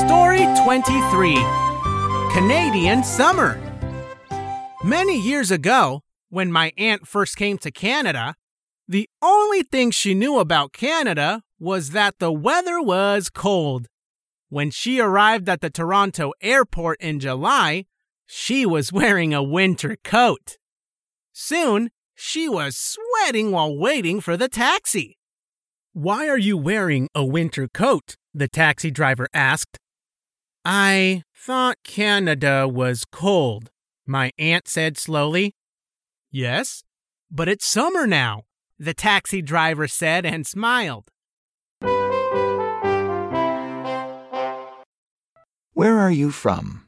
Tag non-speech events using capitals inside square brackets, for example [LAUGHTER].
2023 Canadian Summer. Many years ago, when my aunt first came to Canada, the only thing she knew about Canada was that the weather was cold. When she arrived at the Toronto airport in July, she was [LAUGHS] wearing a winter coat. Soon, she was sweating while waiting for the taxi. Why are you wearing a winter coat? the taxi driver asked. I thought Canada was cold, my aunt said slowly. Yes, but it's summer now, the taxi driver said and smiled. Where are you from?